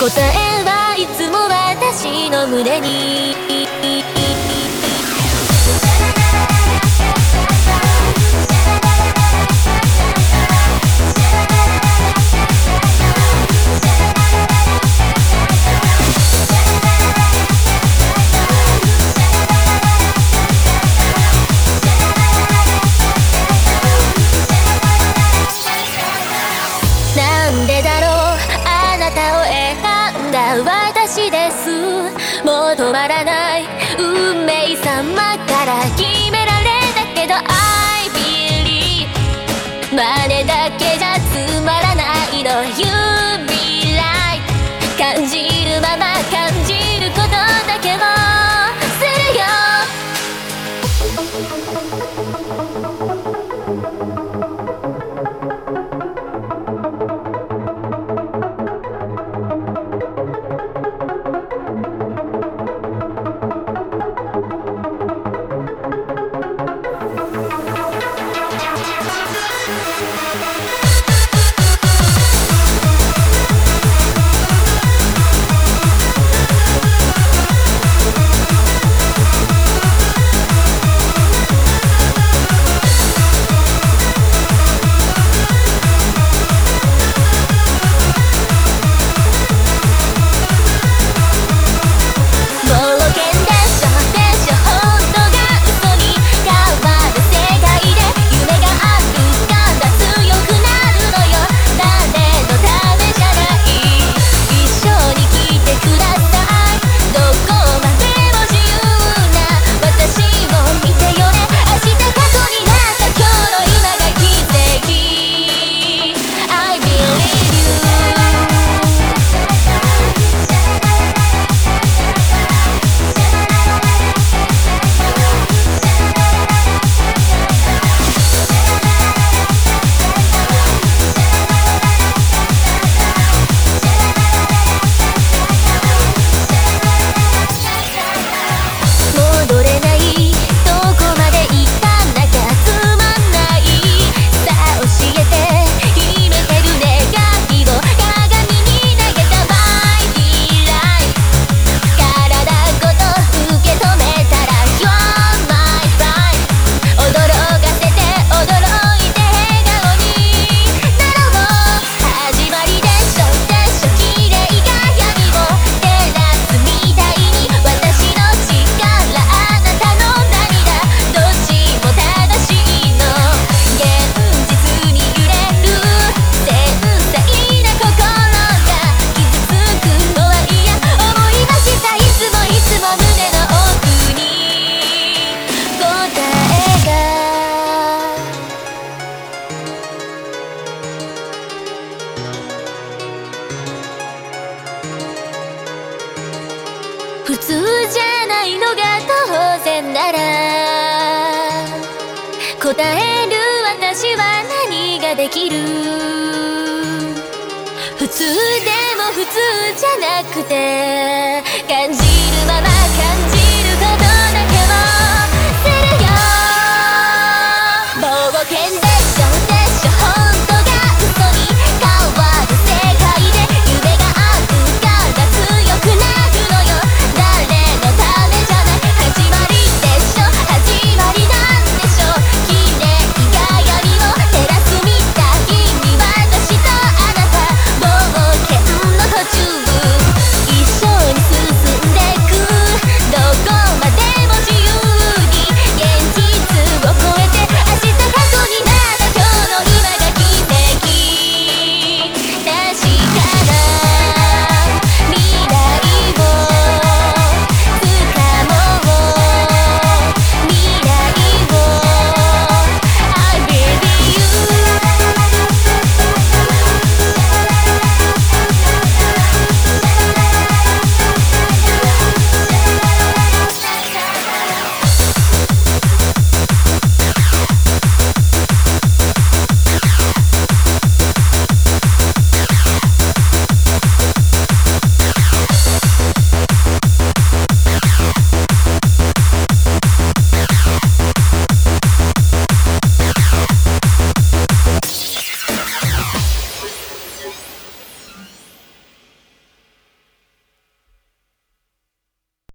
答えはいつも私の胸にもう止まらない運命様から決められたけど I believe 真似だけじゃつまらないの。You be right 感じるまま感じることだけをするよ。普通じゃないのが当然なら答える私は何ができる普通でも普通じゃなくて感じ